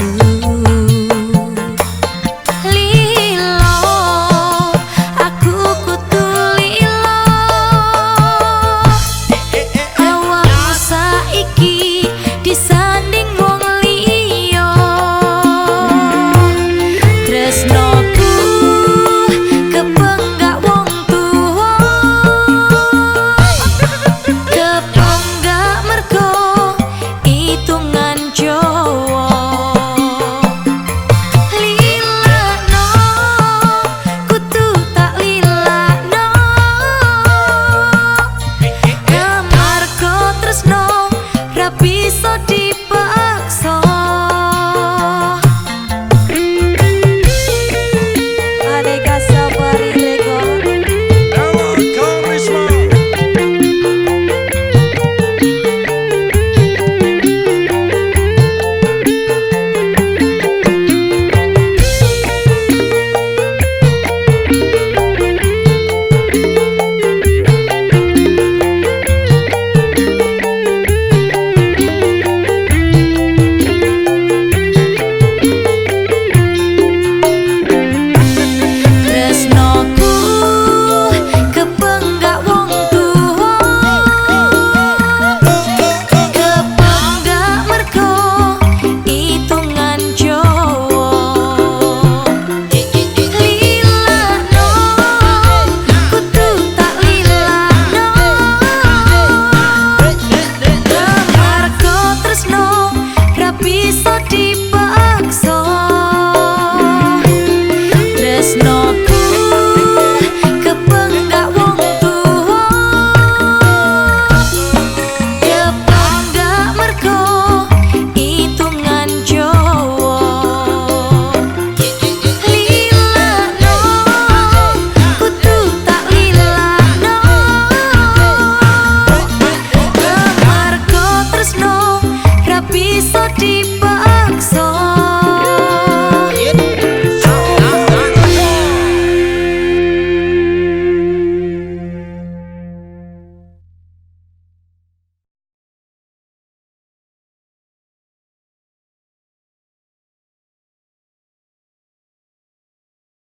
you pista.